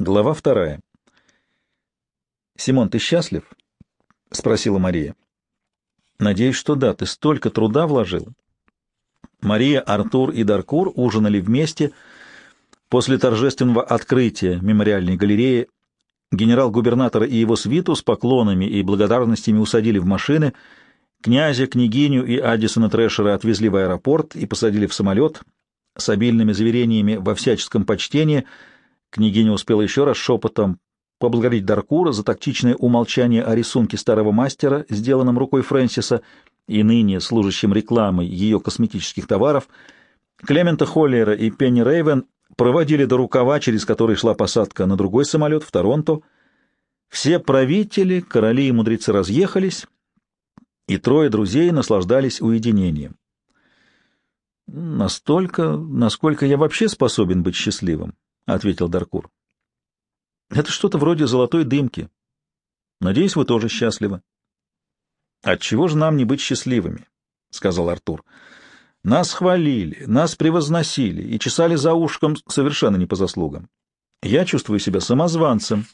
Глава вторая. «Симон, ты счастлив?» — спросила Мария. «Надеюсь, что да. Ты столько труда вложил». Мария, Артур и Даркур ужинали вместе. После торжественного открытия мемориальной галереи генерал-губернатора и его свиту с поклонами и благодарностями усадили в машины, князя, княгиню и Аддисона Трэшера отвезли в аэропорт и посадили в самолет с обильными заверениями во всяческом почтении. Княгиня успела еще раз шепотом поблагодарить Даркура за тактичное умолчание о рисунке старого мастера, сделанном рукой Фрэнсиса, и ныне служащим рекламой ее косметических товаров, Клемента Холлера и Пенни Рейвен проводили до рукава, через который шла посадка на другой самолет в Торонто. Все правители, короли и мудрецы разъехались, и трое друзей наслаждались уединением. «Настолько, насколько я вообще способен быть счастливым», — ответил Даркур. «Это что-то вроде золотой дымки. Надеюсь, вы тоже счастливы». «Отчего же нам не быть счастливыми?» — сказал Артур. «Нас хвалили, нас превозносили и чесали за ушком совершенно не по заслугам. Я чувствую себя самозванцем».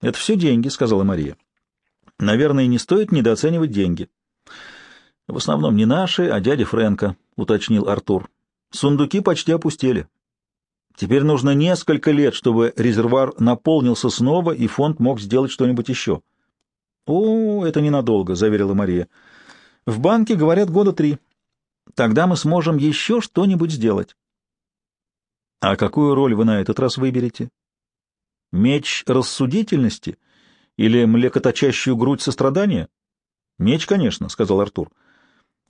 «Это все деньги», — сказала Мария. «Наверное, не стоит недооценивать деньги». «В основном не наши, а дяди Фрэнка», — уточнил Артур. «Сундуки почти опустели. Теперь нужно несколько лет, чтобы резервуар наполнился снова, и фонд мог сделать что-нибудь еще». «О, это ненадолго», — заверила Мария. «В банке, говорят, года три. Тогда мы сможем еще что-нибудь сделать». «А какую роль вы на этот раз выберете? Меч рассудительности или млекоточащую грудь сострадания?» «Меч, конечно», — сказал Артур.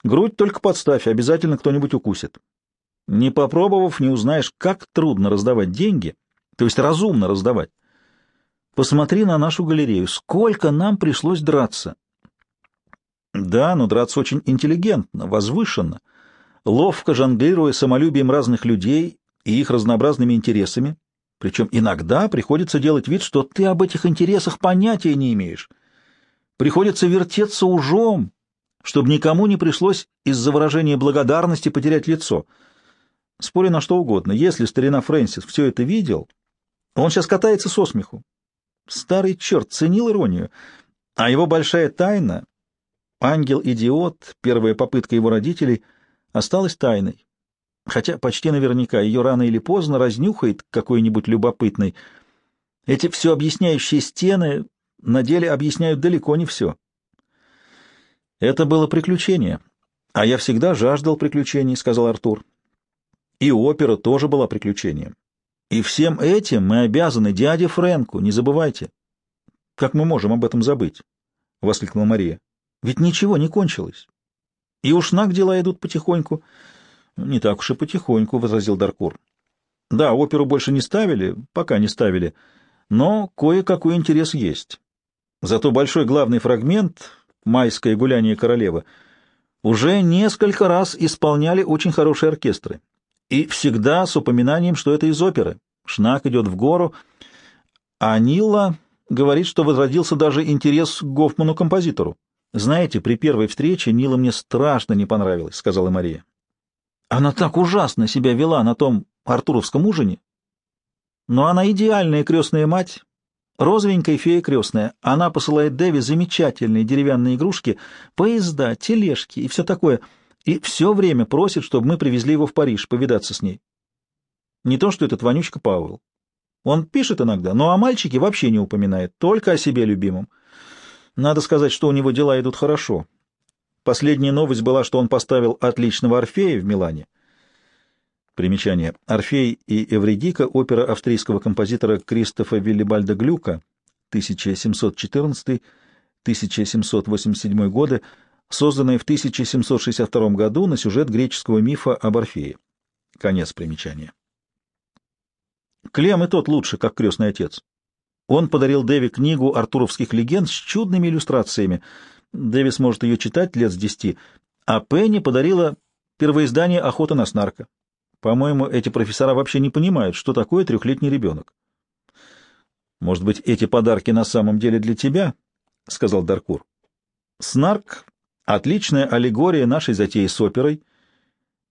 «Грудь только подставь, обязательно кто-нибудь укусит. Не попробовав, не узнаешь, как трудно раздавать деньги, то есть разумно раздавать. Посмотри на нашу галерею. Сколько нам пришлось драться. Да, но драться очень интеллигентно, возвышенно, ловко жонглируя самолюбием разных людей и их разнообразными интересами. Причем иногда приходится делать вид, что ты об этих интересах понятия не имеешь. Приходится вертеться ужом, чтобы никому не пришлось из-за выражения благодарности потерять лицо. Спорю на что угодно. Если старина Фрэнсис все это видел, он сейчас катается со смеху. Старый черт ценил иронию, а его большая тайна, ангел-идиот, первая попытка его родителей, осталась тайной. Хотя почти наверняка ее рано или поздно разнюхает какой-нибудь любопытный. Эти все объясняющие стены на деле объясняют далеко не все. Это было приключение, а я всегда жаждал приключений, — сказал Артур. И опера тоже была приключением. И всем этим мы обязаны дяде Фрэнку, не забывайте. — Как мы можем об этом забыть? — воскликнула Мария. — Ведь ничего не кончилось. И уж наг дела идут потихоньку. — Не так уж и потихоньку, — возразил Даркур. — Да, оперу больше не ставили, пока не ставили, но кое-какой интерес есть. Зато большой главный фрагмент «Майское гуляние королевы» уже несколько раз исполняли очень хорошие оркестры. И всегда с упоминанием, что это из оперы. Шнак идет в гору, а Нила говорит, что возродился даже интерес к Гофману-композитору. «Знаете, при первой встрече Нила мне страшно не понравилась», — сказала Мария. «Она так ужасно себя вела на том артуровском ужине. Но она идеальная крестная мать, розовенькая фея крестная. Она посылает Дэви замечательные деревянные игрушки, поезда, тележки и все такое — и все время просит, чтобы мы привезли его в Париж, повидаться с ней. Не то, что этот вонючка Пауэлл. Он пишет иногда, но о мальчике вообще не упоминает, только о себе любимом. Надо сказать, что у него дела идут хорошо. Последняя новость была, что он поставил отличного Орфея в Милане. Примечание. «Орфей и Эвредика» — опера австрийского композитора Кристофа Виллибальда Глюка, 1714-1787 годы, созданной в 1762 году на сюжет греческого мифа об Орфее. Конец примечания. Клем и тот лучше, как крестный отец. Он подарил Дэви книгу артуровских легенд с чудными иллюстрациями. Дэви сможет ее читать лет с десяти, а Пенни подарила первоиздание «Охота на снарка». По-моему, эти профессора вообще не понимают, что такое трехлетний ребенок. «Может быть, эти подарки на самом деле для тебя?» — сказал Даркур. Снарк Отличная аллегория нашей затеи с оперой,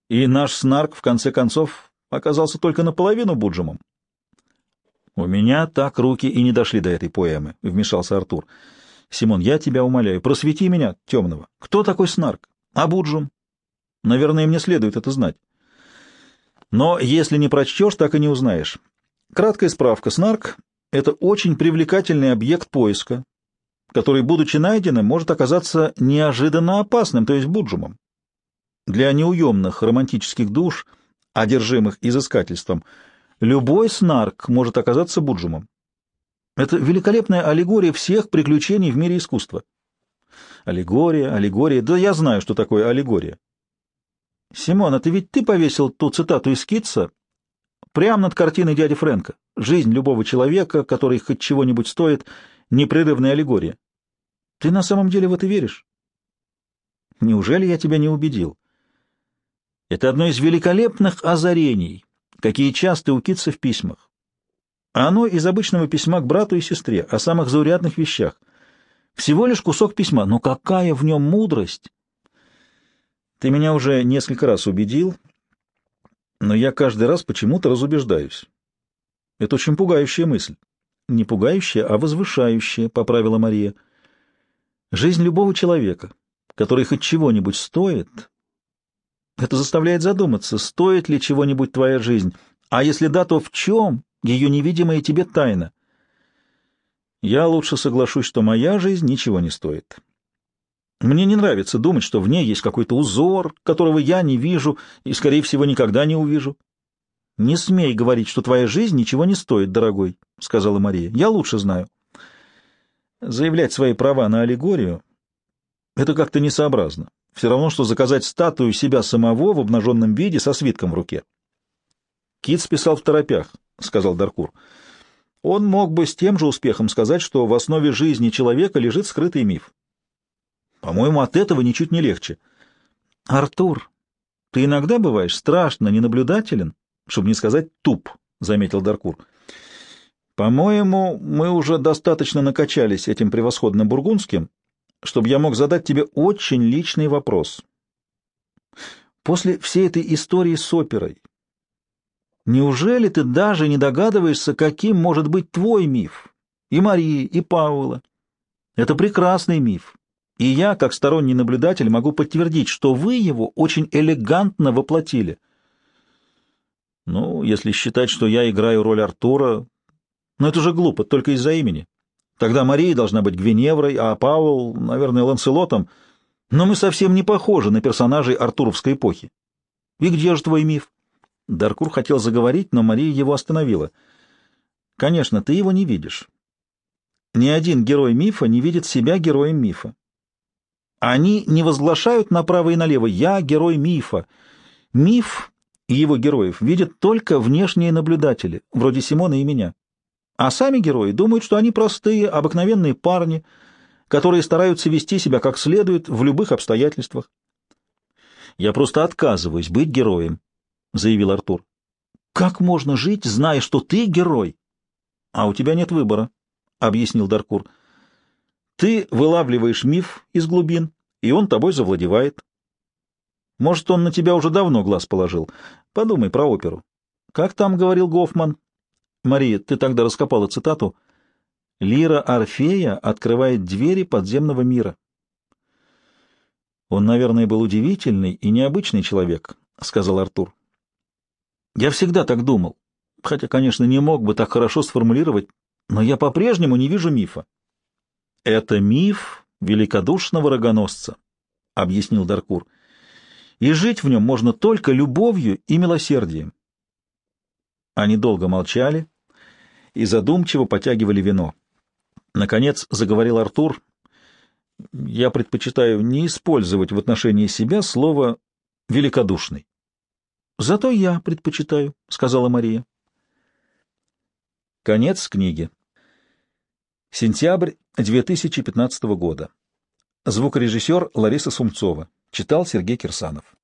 и наш снарк, в конце концов, оказался только наполовину Буджемом. У меня так руки и не дошли до этой поэмы, — вмешался Артур. Симон, я тебя умоляю, просвети меня, темного. Кто такой Снарк? Абуджум? Наверное, мне следует это знать. Но если не прочтешь, так и не узнаешь. Краткая справка. Снарк — это очень привлекательный объект поиска, который, будучи найденным, может оказаться неожиданно опасным, то есть буджумом. Для неуемных романтических душ, одержимых изыскательством, любой снарк может оказаться буджумом. Это великолепная аллегория всех приключений в мире искусства. Аллегория, аллегория, да я знаю, что такое аллегория. Симон, это ведь ты повесил ту цитату из Китса прямо над картиной дяди Фрэнка. Жизнь любого человека, который хоть чего-нибудь стоит, непрерывная аллегория. Ты на самом деле в это веришь? Неужели я тебя не убедил? Это одно из великолепных озарений, какие часто у Китса в письмах. Оно из обычного письма к брату и сестре о самых заурядных вещах. Всего лишь кусок письма, но какая в нем мудрость! Ты меня уже несколько раз убедил, но я каждый раз почему-то разубеждаюсь. Это очень пугающая мысль. Не пугающая, а возвышающая, — поправила Мария. Жизнь любого человека, который хоть чего-нибудь стоит, это заставляет задуматься, стоит ли чего-нибудь твоя жизнь, а если да, то в чем ее невидимая тебе тайна? Я лучше соглашусь, что моя жизнь ничего не стоит. Мне не нравится думать, что в ней есть какой-то узор, которого я не вижу и, скорее всего, никогда не увижу. — Не смей говорить, что твоя жизнь ничего не стоит, дорогой, — сказала Мария. — Я лучше знаю. Заявлять свои права на аллегорию — это как-то несообразно. Все равно, что заказать статую себя самого в обнаженном виде со свитком в руке. Кит списал в торопях, — сказал Даркур. Он мог бы с тем же успехом сказать, что в основе жизни человека лежит скрытый миф. По-моему, от этого ничуть не легче. Артур, ты иногда бываешь страшно ненаблюдателен, чтобы не сказать туп, — заметил Даркур. По-моему, мы уже достаточно накачались этим превосходным бургундским, чтобы я мог задать тебе очень личный вопрос. После всей этой истории с оперой, неужели ты даже не догадываешься, каким может быть твой миф? И Марии, и Паула. Это прекрасный миф. И я, как сторонний наблюдатель, могу подтвердить, что вы его очень элегантно воплотили. Ну, если считать, что я играю роль Артура, но это же глупо, только из-за имени. Тогда Мария должна быть Гвиневрой, а Пауэлл, наверное, Ланселотом. Но мы совсем не похожи на персонажей артуровской эпохи. И где же твой миф? Даркур хотел заговорить, но Мария его остановила. Конечно, ты его не видишь. Ни один герой мифа не видит себя героем мифа. Они не возглашают направо и налево «я герой мифа». Миф и его героев видят только внешние наблюдатели, вроде Симона и меня. А сами герои думают, что они простые, обыкновенные парни, которые стараются вести себя как следует в любых обстоятельствах. «Я просто отказываюсь быть героем», — заявил Артур. «Как можно жить, зная, что ты герой?» «А у тебя нет выбора», — объяснил Даркур. «Ты вылавливаешь миф из глубин, и он тобой завладевает. Может, он на тебя уже давно глаз положил. Подумай про оперу. Как там говорил Гофман? Мария, ты тогда раскопала цитату. «Лира Орфея открывает двери подземного мира». «Он, наверное, был удивительный и необычный человек», — сказал Артур. «Я всегда так думал, хотя, конечно, не мог бы так хорошо сформулировать, но я по-прежнему не вижу мифа». «Это миф великодушного рогоносца», — объяснил Даркур, — «и жить в нем можно только любовью и милосердием». Они долго молчали, — и задумчиво потягивали вино. Наконец заговорил Артур. «Я предпочитаю не использовать в отношении себя слово «великодушный». «Зато я предпочитаю», — сказала Мария. Конец книги. Сентябрь 2015 года. Звукорежиссер Лариса Сумцова. Читал Сергей Кирсанов.